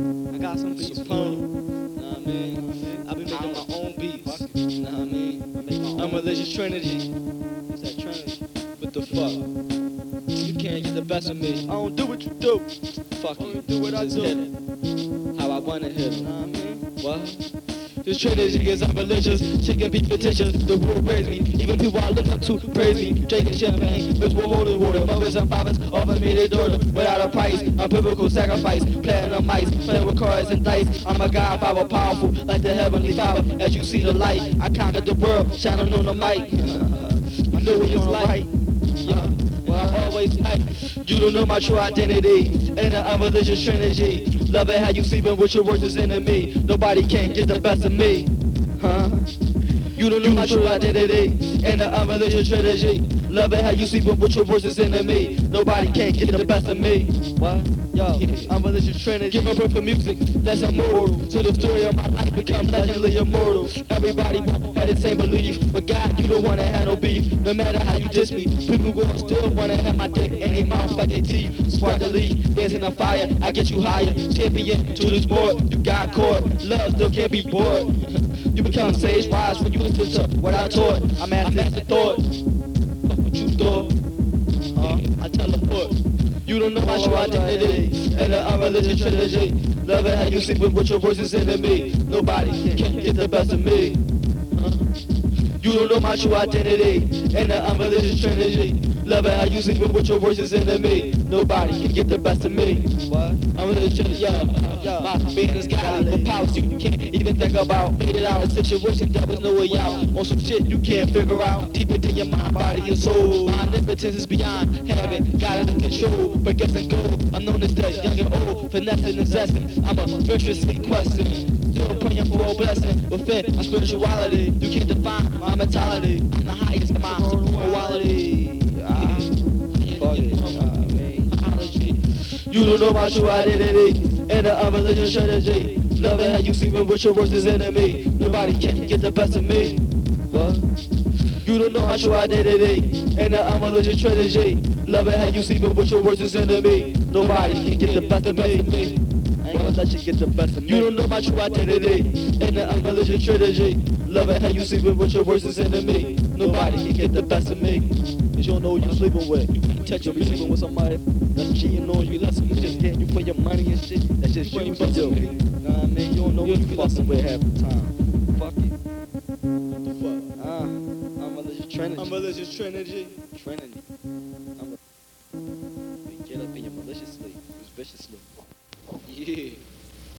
I got some beats you. Nah, I mean, I be making my own beats. Nah, I mean, I'm religious Trinity. What's that Trinity? What the fuck? You can't get the best of me. I don't do what you do. Fuck you. do what I do. How I wanna hit it. Nah, I mean, what? This Trinity is I'm religious, chicken beef fictitious, the world raised me, even people I look up to praise me, drinking champagne, mixed with holy water, mothers and fathers offer me their daughter without a price, a biblical sacrifice, platinum mice, playing with cards and dice, I'm a God, power powerful, like the heavenly father, as you see the light, I conquered the world, shining on the mic, I know what it's like, yeah. Well, I always like, you don't know my true identity, and the unreligious trinity. Love it how you sleeping with your worst enemy. Nobody can get the best of me? You don't know my true identity, and the unreligious trinity. Love it how you sleeping with your worst enemy. Nobody can get the best of me. What? Yo, I'm religious trinity. Give a birth for music that's immortal. To the story of my life become legendly immortal. Everybody had the same belief, but God, you don't wanna have no beef. No matter how you diss me, people will still wanna have my dick in their mouth like their teeth. Spark the lead, dancing on fire, I get you higher. Champion to the sport, you got caught. Love still can't be bored. You become sage wise when you listen to what I taught. I'm after thought. What you thought? Huh? I teleport. You don't know my true identity and the unreligious trilogy. Love it how you sleep with what your voices into me. Nobody can get the best of me. Huh? You don't know my true identity and the unreligious trinity. Love it how you sleep with your voices into me. Nobody can get the best of me. What? I'm religious, yeah, yeah. My being is godly with powers you can't even think about. Made it out of situation that was no way out. On some shit you can't figure out. Deep into your mind, body, and soul. My omnipotence is beyond habit, got it in control. But guess and go. I'm known as the young and old, finessing and zesting. I'm a virtuously questing. Still praying for a blessing within my spirituality. You can't define my mentality. I'm the highest in my quality. You don't know my true identity and the unreligious strategy. Love it how you sleeping with your worst is enemy. Nobody can get the best of me. What? You don't know my true identity and the unreligious strategy. Love it how you sleeping with your worst is enemy. Nobody can get the best of me. Let you get the best of me. You don't know my true identity and the unreligious trilogy. Love it how you sleeping with your worst is enemy. Nobody can get the best of me. Cause you don't know who you sleeping with. Touch your sleeping with somebody that's cheating on you. That's you just getting you for your money and shit. That's just you but do. Nah, I mean, you don't know who you fucking with half the time. Fuck it. What the fuck? Ah, I'm religious Trinity. I'm religious Trinity. Trinity. I'm a... Get up in your malicious sleep. It's viciously. Yeah.